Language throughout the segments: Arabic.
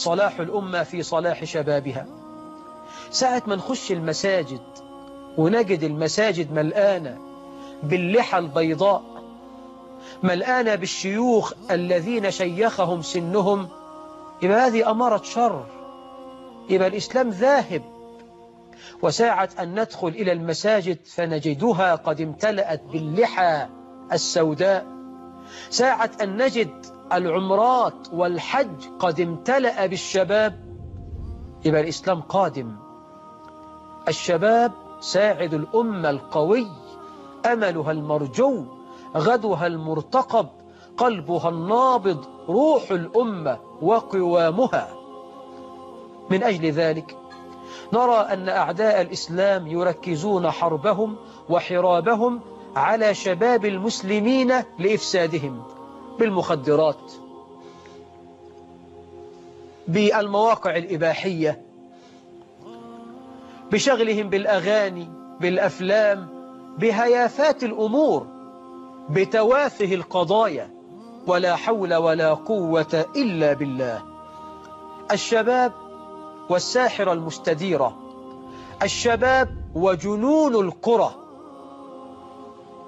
صلاح الأمة في صلاح شبابها. ساعة ما نخش المساجد ونجد المساجد ملآنة باللحى البيضاء ملآنة بالشيوخ الذين شيخهم سنهم يبقى هذه أمارة شر. يبقى الإسلام ذاهب. وساعة أن ندخل إلى المساجد فنجدها قد امتلأت باللحى السوداء. ساعة أن نجد العمرات والحج قد امتلأ بالشباب. يبقى الإسلام قادم. الشباب ساعد الأمة القوي أملها المرجو غدها المرتقب قلبها النابض روح الأمة وقوامها. من أجل ذلك نرى أن أعداء الإسلام يركزون حربهم وحرابهم على شباب المسلمين لإفسادهم. بالمخدرات بالمواقع الإباحية بشغلهم بالأغاني بالأفلام بهيافات الأمور بتوافه القضايا ولا حول ولا قوة إلا بالله. الشباب والساحرة المستديرة الشباب وجنون القرى.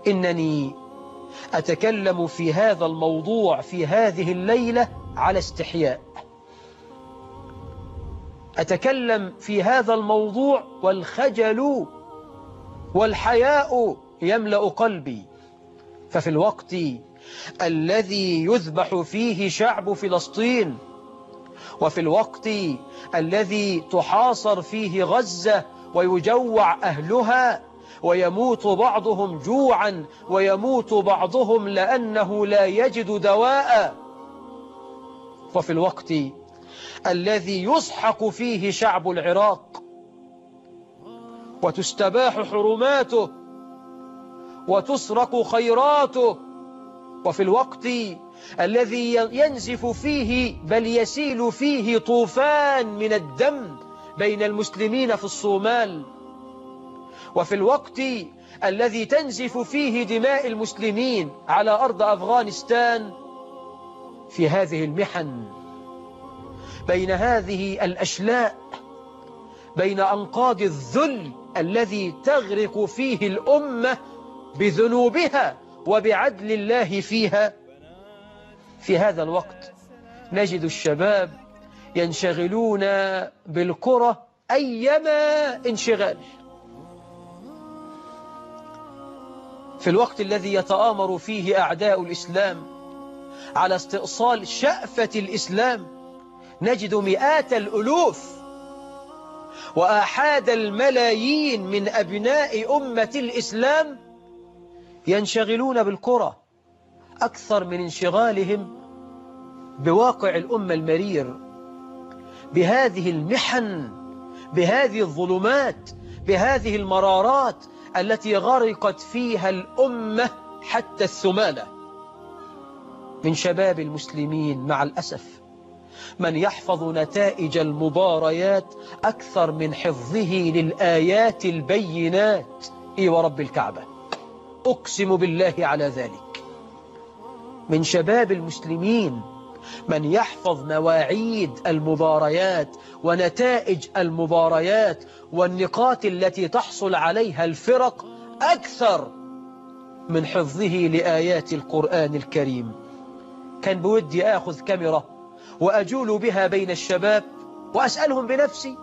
إنني أتكلم في هذا الموضوع في هذه الليلة على استحياء. أتكلم في هذا الموضوع والخجل والحياء يملأ قلبي. ففي الوقت الذي يذبح فيه شعب فلسطين وفي الوقت الذي تحاصر فيه غزة ويجوع أهلها ويموت بعضهم جوعا ويموت بعضهم لأنه لا يجد دواء. وفي الوقت الذي يسحق فيه شعب العراق وتستباح حرماته وتسرق خيراته وفي الوقت الذي ينزف فيه بل يسيل فيه طوفان من الدم بين المسلمين في الصومال وفي الوقت الذي تنزف فيه دماء المسلمين على أرض أفغانستان في هذه المحن بين هذه الأشلاء بين أنقاض الذل الذي تغرق فيه الأمة بذنوبها وبعدل الله فيها في هذا الوقت نجد الشباب ينشغلون بالكرة أيما انشغال. في الوقت الذي يتآمر فيه أعداء الإسلام على استئصال شأفة الإسلام نجد مئات الألوف وآحاد الملايين من أبناء أمة الإسلام ينشغلون بالكرة أكثر من انشغالهم بواقع الأمة المرير بهذه المحن بهذه الظلمات بهذه المرارات التي غرقت فيها الأمة حتى الثمانة. من شباب المسلمين مع الأسف من يحفظ نتائج المباريات أكثر من حفظه للآيات البينات إي ورب الكعبة. أقسم بالله على ذلك. من شباب المسلمين من يحفظ مواعيد المباريات ونتائج المباريات والنقاط التي تحصل عليها الفرق أكثر من حفظه لآيات القرآن الكريم. كان بودي آخذ كاميرا وأجول بها بين الشباب وأسألهم بنفسي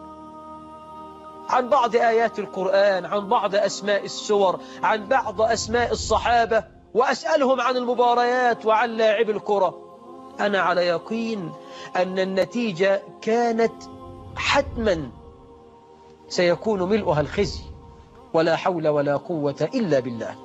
عن بعض آيات القرآن عن بعض أسماء السور عن بعض أسماء الصحابة وأسألهم عن المباريات وعن لاعب الكرة. أنا على يقين أن النتيجة كانت حتما سيكون ملؤها الخزي ولا حول ولا قوة إلا بالله.